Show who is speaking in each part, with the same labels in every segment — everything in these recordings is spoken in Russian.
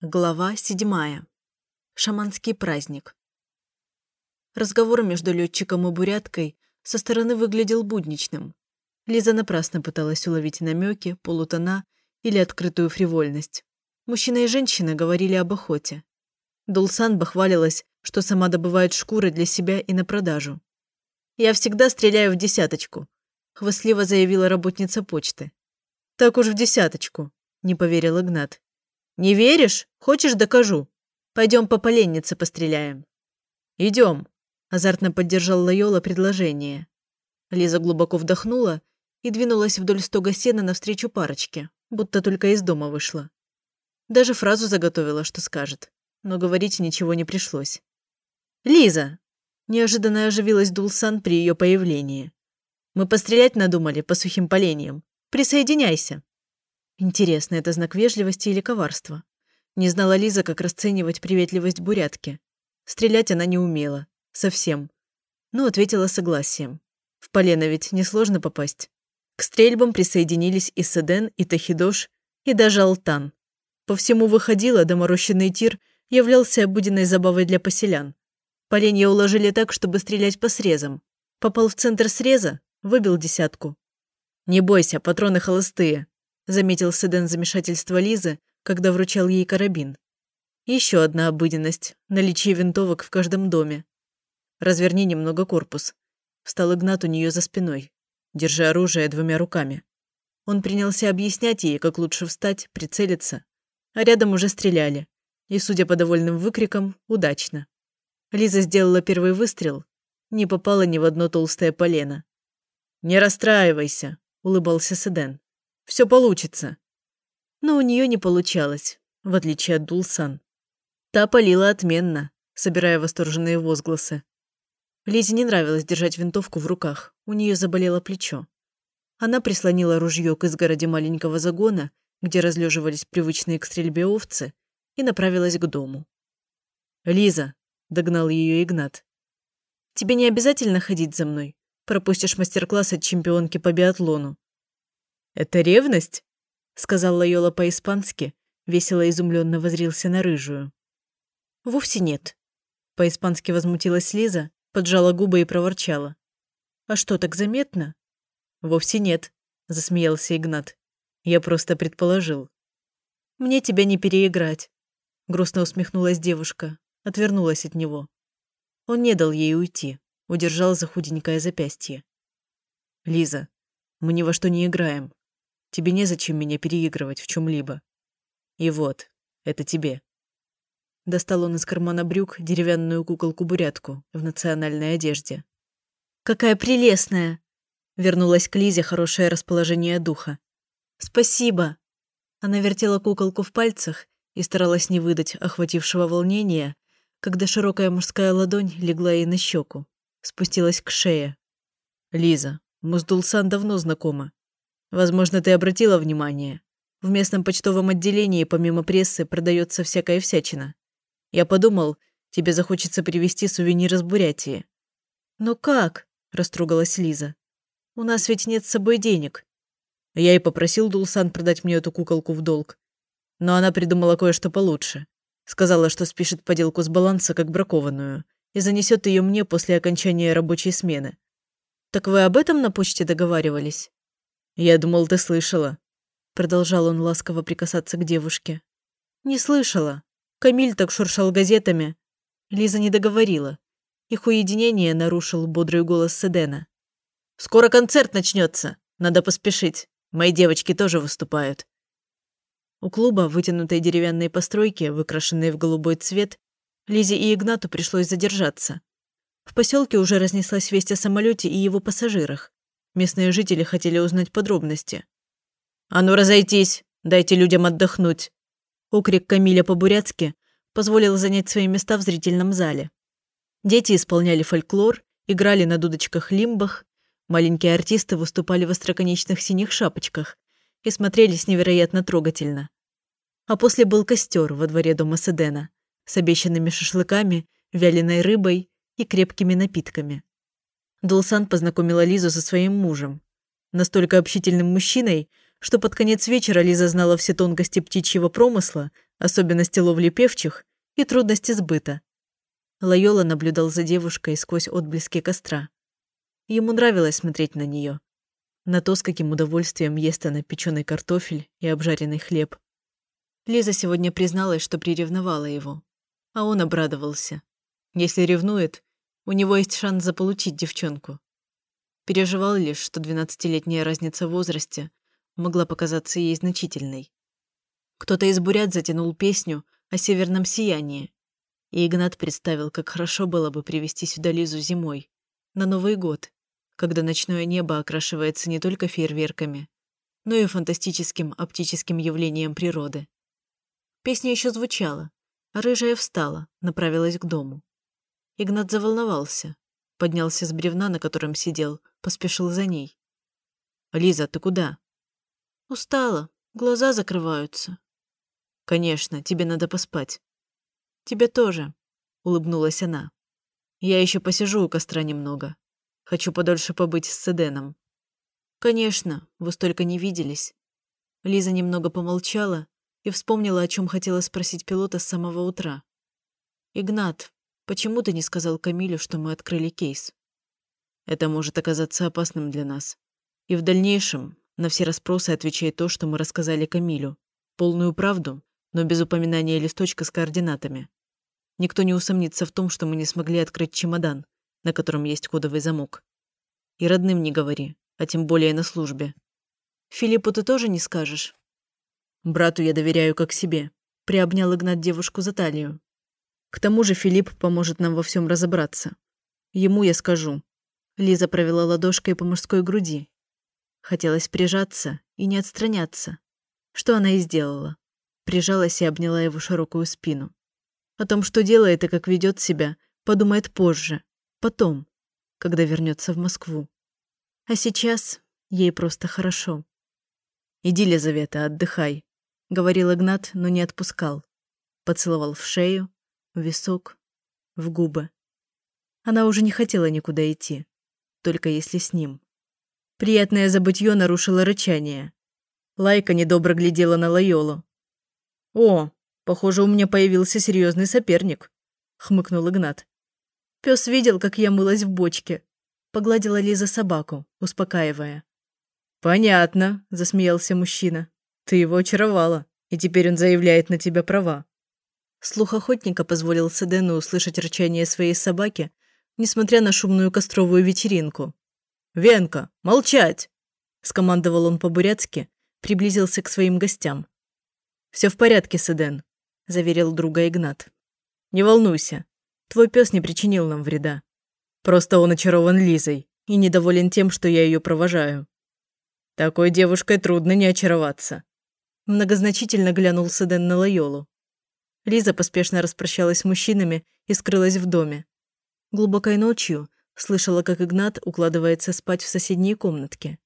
Speaker 1: Глава седьмая. Шаманский праздник. Разговор между летчиком и буряткой со стороны выглядел будничным. Лиза напрасно пыталась уловить намеки, полутона или открытую фривольность. Мужчина и женщина говорили об охоте. Дулсан бахвалилась, что сама добывает шкуры для себя и на продажу. «Я всегда стреляю в десяточку», – хвастливо заявила работница почты. «Так уж в десяточку», – не поверил Игнат. «Не веришь? Хочешь, докажу. Пойдем по поленнице постреляем». «Идем», – азартно поддержал Лайола предложение. Лиза глубоко вдохнула и двинулась вдоль стога сена навстречу парочке, будто только из дома вышла. Даже фразу заготовила, что скажет, но говорить ничего не пришлось. «Лиза!» – неожиданно оживилась Дулсан при ее появлении. «Мы пострелять надумали по сухим поленьям. Присоединяйся!» Интересно, это знак вежливости или коварства? Не знала Лиза, как расценивать приветливость бурятки. Стрелять она не умела. Совсем. Но ответила согласием. В полено ведь несложно попасть. К стрельбам присоединились и Седен, и Тахидош, и даже Алтан. По всему выходило, доморощенный тир являлся обыденной забавой для поселян. Поленья уложили так, чтобы стрелять по срезам. Попал в центр среза, выбил десятку. «Не бойся, патроны холостые», заметил Седен замешательство Лизы, когда вручал ей карабин. Еще одна обыденность – наличие винтовок в каждом доме. Разверни немного корпус. Встал Игнат у нее за спиной, держа оружие двумя руками. Он принялся объяснять ей, как лучше встать, прицелиться. А рядом уже стреляли. И, судя по довольным выкрикам, удачно. Лиза сделала первый выстрел. Не попала ни в одно толстое полено. «Не расстраивайся», – улыбался Седен. Все получится. Но у нее не получалось, в отличие от Дулсан. Та полила отменно, собирая восторженные возгласы. Лизе не нравилось держать винтовку в руках, у нее заболело плечо. Она прислонила ружье к изгороди маленького загона, где разлеживались привычные к стрельбе овцы, и направилась к дому. «Лиза!» – догнал ее Игнат. «Тебе не обязательно ходить за мной. Пропустишь мастер-класс от чемпионки по биатлону. «Это ревность?» — сказал Лайола по-испански, весело изумленно возрился на рыжую. «Вовсе нет», — по-испански возмутилась Лиза, поджала губы и проворчала. «А что, так заметно?» «Вовсе нет», — засмеялся Игнат. «Я просто предположил». «Мне тебя не переиграть», — грустно усмехнулась девушка, отвернулась от него. Он не дал ей уйти, удержал за худенькое запястье. «Лиза, мы ни во что не играем. Тебе незачем меня переигрывать в чем-либо. И вот, это тебе». Достал он из кармана брюк деревянную куколку-бурятку в национальной одежде. «Какая прелестная!» Вернулась к Лизе хорошее расположение духа. «Спасибо!» Она вертела куколку в пальцах и старалась не выдать охватившего волнения, когда широкая мужская ладонь легла ей на щеку, спустилась к шее. «Лиза, мы с Дулсан давно знакомы. Возможно, ты обратила внимание. В местном почтовом отделении помимо прессы продается всякая всячина. Я подумал, тебе захочется привезти сувенир из Бурятии. Но как? Растрогалась Лиза. У нас ведь нет с собой денег. Я и попросил Дулсан продать мне эту куколку в долг. Но она придумала кое-что получше. Сказала, что спишет поделку с баланса как бракованную и занесет ее мне после окончания рабочей смены. Так вы об этом на почте договаривались? «Я думал, ты слышала». Продолжал он ласково прикасаться к девушке. «Не слышала. Камиль так шуршал газетами». Лиза не договорила. Их уединение нарушил бодрый голос Седена. «Скоро концерт начнется. Надо поспешить. Мои девочки тоже выступают». У клуба, вытянутой деревянной постройки, выкрашенной в голубой цвет, Лизе и Игнату пришлось задержаться. В поселке уже разнеслась весть о самолете и его пассажирах. Местные жители хотели узнать подробности. «А ну разойтись! Дайте людям отдохнуть!» Окрик Камиля по-бурятски позволил занять свои места в зрительном зале. Дети исполняли фольклор, играли на дудочках-лимбах, маленькие артисты выступали в остроконечных синих шапочках и смотрелись невероятно трогательно. А после был костер во дворе дома Седена с обещанными шашлыками, вяленой рыбой и крепкими напитками. Дулсан познакомила Лизу со своим мужем. Настолько общительным мужчиной, что под конец вечера Лиза знала все тонкости птичьего промысла, особенности ловли певчих и трудности сбыта. Лайола наблюдал за девушкой сквозь отблески костра. Ему нравилось смотреть на нее, на то, с каким удовольствием ест она печеный картофель и обжаренный хлеб. Лиза сегодня призналась, что приревновала его, а он обрадовался. Если ревнует, у него есть шанс заполучить девчонку. Переживал лишь, что двенадцатилетняя разница в возрасте могла показаться ей значительной. Кто-то из бурят затянул песню о северном сиянии, и Игнат представил, как хорошо было бы привести сюда Лизу зимой, на Новый год, когда ночное небо окрашивается не только фейерверками, но и фантастическим оптическим явлением природы. Песня еще звучала, а рыжая встала, направилась к дому. Игнат заволновался, поднялся с бревна, на котором сидел, поспешил за ней. «Лиза, ты куда?» «Устала, глаза закрываются». «Конечно, тебе надо поспать». «Тебе тоже», — улыбнулась она. «Я еще посижу у костра немного. Хочу подольше побыть с Седеном». «Конечно, вы столько не виделись». Лиза немного помолчала и вспомнила, о чем хотела спросить пилота с самого утра. «Игнат, почему ты не сказал Камилю, что мы открыли кейс?» «Это может оказаться опасным для нас. И в дальнейшем на все расспросы отвечай то, что мы рассказали Камилю. Полную правду, но без упоминания листочка с координатами. Никто не усомнится в том, что мы не смогли открыть чемодан, на котором есть кодовый замок. И родным не говори, а тем более на службе. Филиппу ты тоже не скажешь? Брату я доверяю как себе. Приобнял Игнат девушку за талию. К тому же Филипп поможет нам во всем разобраться. Ему я скажу. Лиза провела ладошкой по мужской груди. Хотелось прижаться и не отстраняться. Что она и сделала. Прижалась и обняла его широкую спину. О том, что делает и как ведет себя, подумает позже, потом, когда вернется в Москву. А сейчас ей просто хорошо. «Иди, Лизавета, отдыхай», — говорил Игнат, но не отпускал. Поцеловал в шею, в висок, в губы. Она уже не хотела никуда идти, только если с ним. Приятное забытье нарушило рычание. Лайка недобро глядела на Лайолу. «О, Похоже, у меня появился серьезный соперник», — хмыкнул Игнат. Пес видел, как я мылась в бочке. Погладила Лиза собаку, успокаивая. «Понятно», — засмеялся мужчина. «Ты его очаровала, и теперь он заявляет на тебя права». Слух охотника позволил Седену услышать рычание своей собаки, несмотря на шумную костровую вечеринку. «Венка, молчать!» – скомандовал он по-бурятски, приблизился к своим гостям. «Все в порядке, Седен заверил друга Игнат. «Не волнуйся, твой пес не причинил нам вреда. Просто он очарован Лизой и недоволен тем, что я ее провожаю. Такой девушкой трудно не очароваться». Многозначительно глянул Седен на Лайолу. Лиза поспешно распрощалась с мужчинами и скрылась в доме. Глубокой ночью слышала, как Игнат укладывается спать в соседней комнатке.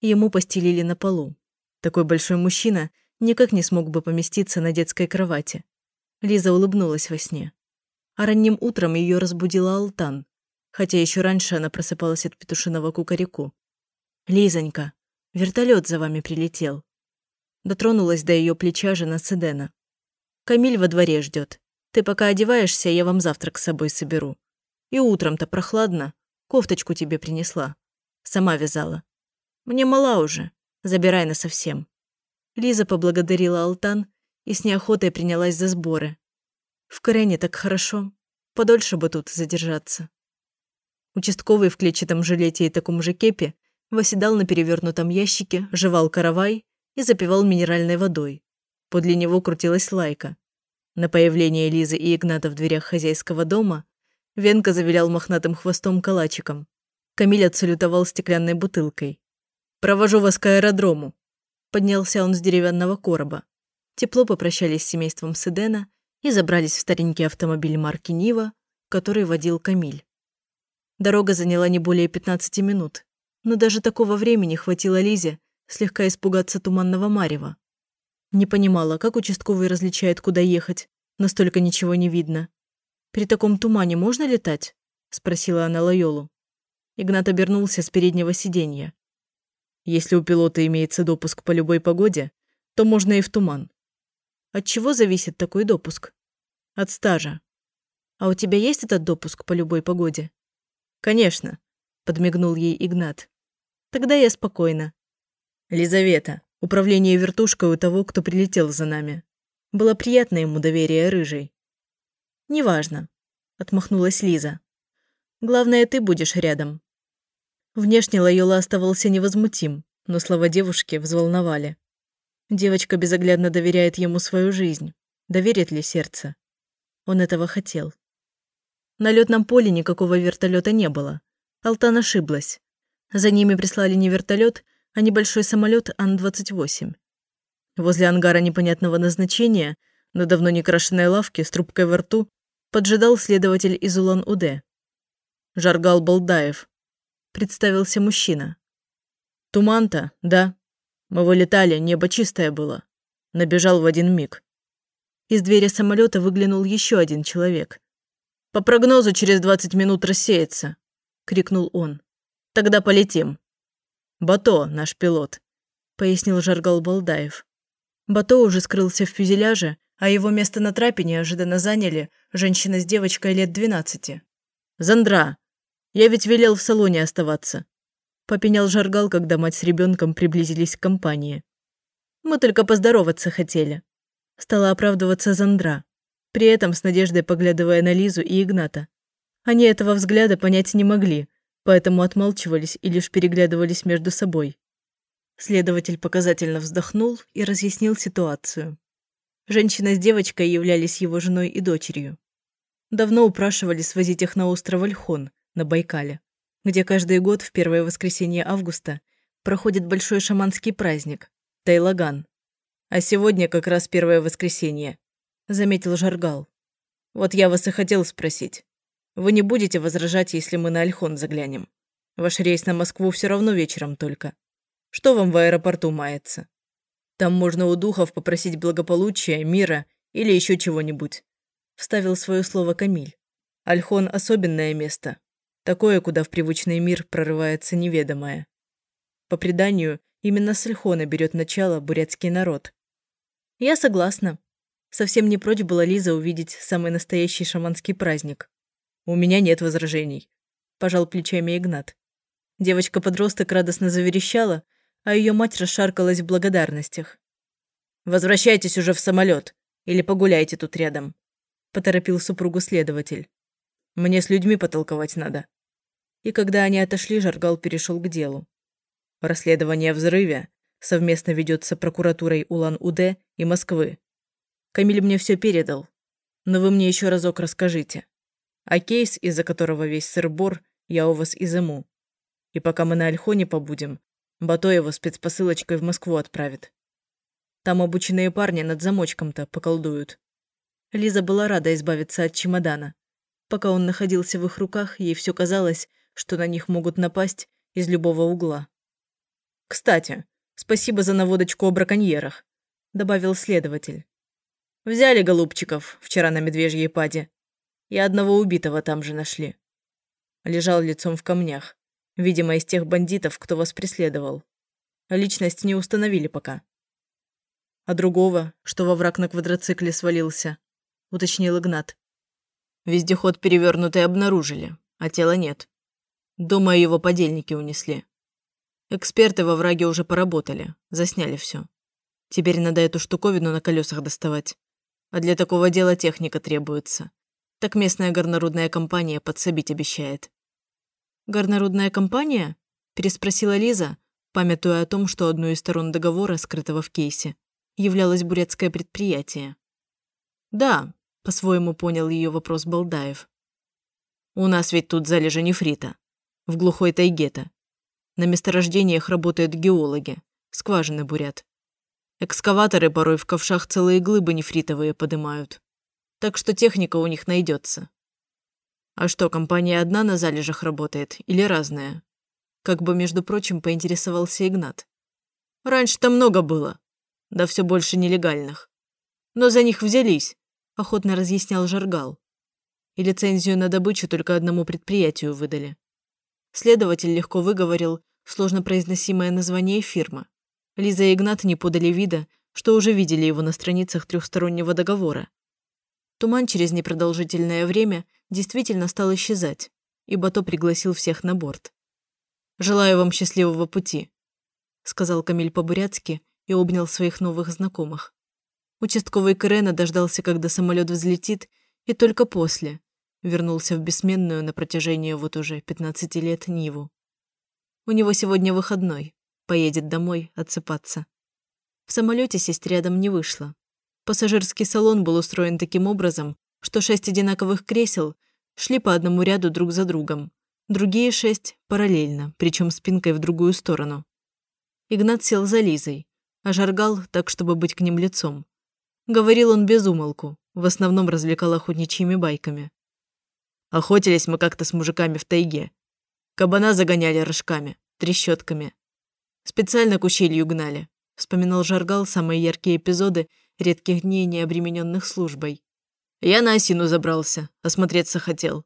Speaker 1: Ему постелили на полу. Такой большой мужчина – никак не смог бы поместиться на детской кровати. Лиза улыбнулась во сне. А ранним утром ее разбудила Алтан, хотя еще раньше она просыпалась от петушиного кукареку. «Лизонька, вертолет за вами прилетел». Дотронулась до ее плеча жена Седена. «Камиль во дворе ждет. Ты пока одеваешься, я вам завтрак с собой соберу. И утром-то прохладно. Кофточку тебе принесла. Сама вязала. Мне мала уже. Забирай на совсем. Лиза поблагодарила Алтан и с неохотой принялась за сборы. В Корене так хорошо. Подольше бы тут задержаться. Участковый в клетчатом жилете и таком же кепе восседал на перевернутом ящике, жевал каравай и запивал минеральной водой. Подле него крутилась лайка. На появление Лизы и Игната в дверях хозяйского дома Венка завилял мохнатым хвостом калачиком. Камиль отсалютовал стеклянной бутылкой. «Провожу вас к аэродрому», Поднялся он с деревянного короба. Тепло попрощались с семейством Седена и забрались в старенький автомобиль марки Нива, который водил Камиль. Дорога заняла не более 15 минут, но даже такого времени хватило Лизе слегка испугаться туманного марева. Не понимала, как участковый различает, куда ехать, настолько ничего не видно. «При таком тумане можно летать?» – спросила она Лайолу. Игнат обернулся с переднего сиденья.
Speaker 2: Если у пилота имеется допуск по любой погоде, то можно и в туман.
Speaker 1: От чего зависит такой допуск?
Speaker 2: От стажа.
Speaker 1: А у тебя есть этот допуск по любой погоде?
Speaker 2: Конечно, подмигнул ей Игнат. Тогда я спокойна. Лизавета, управление вертушкой у того, кто прилетел за нами. Было приятно ему доверие рыжей.
Speaker 1: Неважно, отмахнулась Лиза. Главное, ты будешь рядом. Внешне Лайола оставался невозмутим, но слова девушки взволновали. Девочка безоглядно доверяет ему свою жизнь. Доверит ли сердце? Он этого хотел. На летном поле никакого вертолета не было. Алтан ошиблась. За ними прислали не вертолет, а небольшой самолет Ан-28. Возле ангара непонятного назначения, на давно не крашенной лавке с трубкой во рту, поджидал следователь из Улан-Удэ. Жаргал Балдаев, представился мужчина.
Speaker 2: «Туман-то, да. Мы вылетали, небо чистое было. Набежал в один миг».
Speaker 1: Из двери самолета выглянул еще один человек.
Speaker 2: «По прогнозу через 20 минут рассеется», — крикнул он. «Тогда полетим». «Бато, наш пилот», — пояснил Жаргал Балдаев.
Speaker 1: Бато уже скрылся в фюзеляже, а его место на трапе неожиданно заняли женщина с девочкой лет 12.
Speaker 2: «Зандра, я ведь велел в салоне оставаться. Попенял Жаргал, когда мать с ребенком приблизились к компании.
Speaker 1: Мы только поздороваться хотели. Стала оправдываться Зандра, при этом с надеждой поглядывая на Лизу и Игната. Они этого взгляда понять не могли, поэтому отмалчивались и лишь переглядывались между собой. Следователь показательно вздохнул и разъяснил ситуацию. Женщина с девочкой являлись его женой и дочерью. Давно упрашивали свозить их на остров Альхон, на Байкале, где каждый год в первое воскресенье августа проходит большой шаманский праздник – Тайлаган. А сегодня как раз первое воскресенье, заметил Жаргал. Вот я вас и хотел спросить. Вы не будете возражать, если мы на Альхон заглянем? Ваш рейс на Москву все равно вечером только. Что вам в аэропорту мается? Там можно у духов попросить благополучия, мира или еще чего-нибудь. Вставил свое слово Камиль. Альхон – особенное место. Такое, куда в привычный мир прорывается неведомое. По преданию, именно с Ильхона берет начало бурятский народ. Я согласна. Совсем не прочь была Лиза увидеть самый настоящий шаманский праздник. У меня нет возражений. Пожал плечами Игнат. Девочка-подросток радостно заверещала, а ее мать расшаркалась в благодарностях. «Возвращайтесь уже в самолет или погуляйте тут рядом», – поторопил супругу следователь. «Мне с людьми потолковать надо» и когда они отошли, Жаргал перешел к делу. Расследование взрыве совместно ведется прокуратурой Улан-Удэ и Москвы. Камиль мне все передал, но вы мне еще разок расскажите. А кейс, из-за которого весь сыр-бор, я у вас изыму. И пока мы на Альхоне побудем, Бато его спецпосылочкой в Москву отправит. Там обученные парни над замочком-то поколдуют. Лиза была рада избавиться от чемодана. Пока он находился в их руках, ей все казалось, что на них могут напасть из любого угла. «Кстати, спасибо за наводочку о браконьерах», – добавил следователь. «Взяли голубчиков вчера на медвежьей паде. И одного убитого там же нашли. Лежал лицом в камнях. Видимо, из тех бандитов, кто вас преследовал. Личность не установили пока. А другого, что во враг на квадроцикле свалился, уточнил Игнат. Вездеход перевернутый обнаружили, а тела нет. Думаю, его подельники унесли. Эксперты во враге уже поработали, засняли все. Теперь надо эту штуковину на колесах доставать. А для такого дела техника требуется. Так местная горнорудная компания подсобить обещает. «Горнорудная компания?» – переспросила Лиза, памятуя о том, что одной из сторон договора, скрытого в кейсе, являлось бурятское предприятие. «Да», – по-своему понял ее вопрос Балдаев. «У нас ведь тут залежи нефрита в глухой тайге-то. На месторождениях работают геологи, скважины бурят. Экскаваторы порой в ковшах целые глыбы нефритовые подымают. Так что техника у них найдется. А что, компания одна на залежах работает или разная? Как бы, между прочим, поинтересовался Игнат. Раньше-то много было, да все больше нелегальных. Но за них взялись, охотно разъяснял Жаргал. И лицензию на добычу только одному предприятию выдали. Следователь легко выговорил, сложно произносимое название фирмы. Лиза и Игнат не подали вида, что уже видели его на страницах трехстороннего договора. Туман через непродолжительное время действительно стал исчезать, и Бато пригласил всех на борт. «Желаю вам счастливого пути», — сказал Камиль по-бурятски и обнял своих новых знакомых. Участковый Крена дождался, когда самолет взлетит, и только после вернулся в бессменную на протяжении вот уже 15 лет Ниву. У него сегодня выходной, поедет домой отсыпаться. В самолете сесть рядом не вышло. Пассажирский салон был устроен таким образом, что шесть одинаковых кресел шли по одному ряду друг за другом, другие шесть параллельно, причем спинкой в другую сторону. Игнат сел за Лизой, а жаргал так, чтобы быть к ним лицом. Говорил он без умолку, в основном развлекал охотничьими байками. Охотились мы как-то с мужиками в тайге. Кабана загоняли рожками, трещотками. Специально к ущелью гнали. Вспоминал Жаргал самые яркие эпизоды редких дней, не обремененных службой. Я на осину забрался, осмотреться хотел.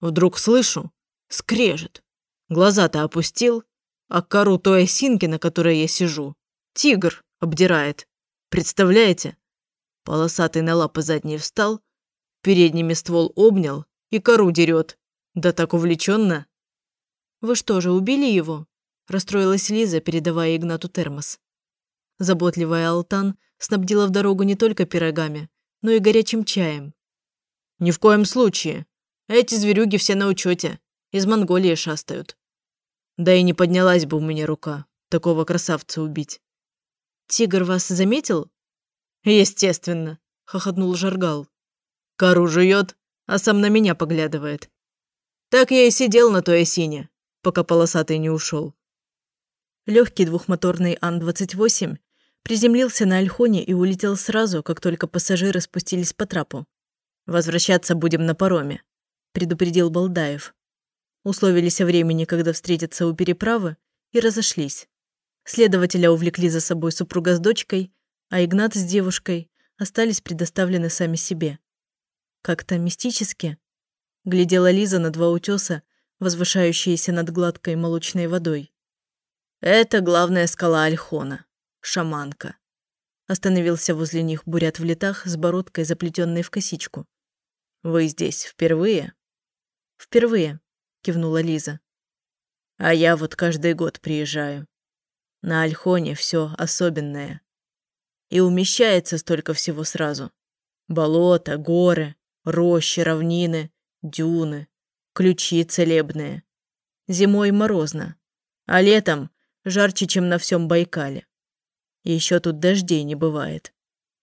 Speaker 1: Вдруг слышу, скрежет. Глаза-то опустил, а кору той осинки, на которой я сижу, тигр обдирает. Представляете? Полосатый на лапы задние встал, передними ствол обнял и кору дерет. Да так увлеченно. «Вы что же, убили его?» – расстроилась Лиза, передавая Игнату термос. Заботливая Алтан снабдила в дорогу не только пирогами, но и горячим чаем. «Ни в коем случае. Эти зверюги все на учете, из Монголии шастают. Да и не поднялась бы у меня рука такого красавца убить». «Тигр вас заметил?» «Естественно», – хохотнул Жаргал. «Кору жует, а сам на меня поглядывает. Так я и сидел на той осине, пока полосатый не ушел. Легкий двухмоторный Ан-28 приземлился на Альхоне и улетел сразу, как только пассажиры спустились по трапу. «Возвращаться будем на пароме», – предупредил Балдаев. Условились о времени, когда встретятся у переправы, и разошлись. Следователя увлекли за собой супруга с дочкой, а Игнат с девушкой остались предоставлены сами себе. Как-то мистически глядела Лиза на два утеса, возвышающиеся над гладкой молочной водой. «Это главная скала Альхона, шаманка». Остановился возле них бурят в летах с бородкой, заплетенной в косичку. «Вы здесь впервые?» «Впервые», — кивнула Лиза. «А я вот каждый год приезжаю. На Альхоне все особенное. И умещается столько всего сразу. Болото, горы, рощи, равнины, дюны, ключи целебные. Зимой морозно, а летом жарче, чем на всем Байкале. Еще тут дождей не бывает.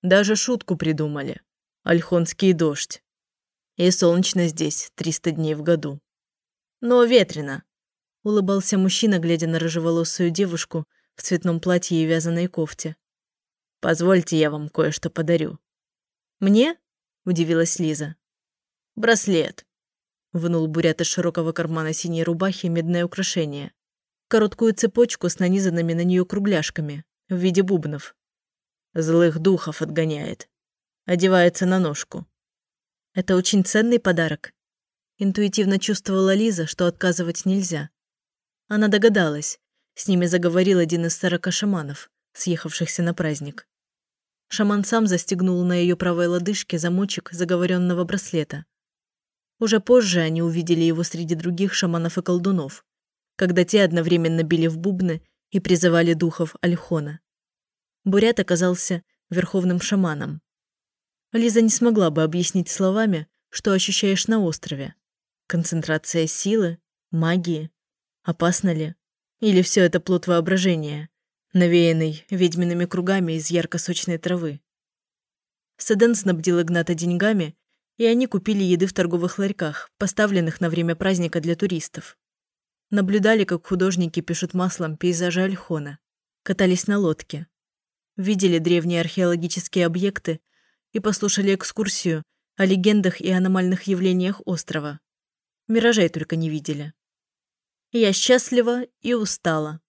Speaker 1: Даже шутку придумали. Альхонский дождь. И солнечно здесь 300 дней в году. Но ветрено. Улыбался мужчина, глядя на рыжеволосую девушку в цветном платье и вязаной кофте. «Позвольте, я вам кое-что подарю». «Мне?» – удивилась Лиза. «Браслет. Вынул бурят из широкого кармана синей рубахи медное украшение. Короткую цепочку с нанизанными на нее кругляшками в виде бубнов. Злых духов отгоняет. Одевается на ножку. Это очень ценный подарок. Интуитивно чувствовала Лиза, что отказывать нельзя. Она догадалась. С ними заговорил один из сорока шаманов, съехавшихся на праздник. Шаман сам застегнул на ее правой лодыжке замочек заговоренного браслета. Уже позже они увидели его среди других шаманов и колдунов, когда те одновременно били в бубны и призывали духов Альхона. Бурят оказался верховным шаманом. Лиза не смогла бы объяснить словами, что ощущаешь на острове. Концентрация силы, магии. Опасно ли? Или все это плод воображения, навеянный ведьмиными кругами из ярко-сочной травы? Седен снабдил Игната деньгами и они купили еды в торговых ларьках, поставленных на время праздника для туристов. Наблюдали, как художники пишут маслом пейзажи Альхона, катались на лодке, видели древние археологические объекты и послушали экскурсию о легендах и аномальных явлениях острова. Миражей только не видели. Я счастлива и устала.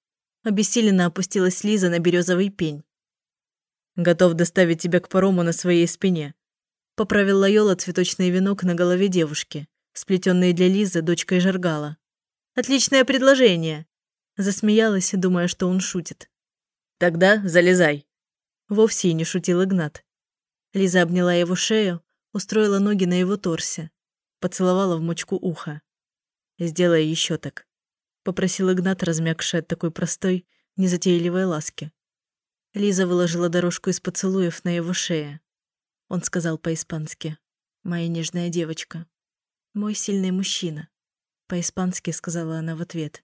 Speaker 1: Обессиленно опустилась Лиза на березовый пень. «Готов доставить тебя к парому на своей спине», Поправил Лайола цветочный венок на голове девушки, сплетенный для Лизы дочкой Жаргала. «Отличное предложение!»
Speaker 2: Засмеялась, думая, что он шутит.
Speaker 3: «Тогда залезай».
Speaker 2: Вовсе и не шутил Игнат. Лиза обняла его шею, устроила ноги на его торсе, поцеловала в мочку уха. «Сделай еще так», — попросил Игнат, размягший от такой простой, незатейливой ласки. Лиза выложила дорожку из поцелуев на его шее. Он сказал по-испански. «Моя нежная девочка. Мой сильный мужчина». По-испански сказала она в ответ.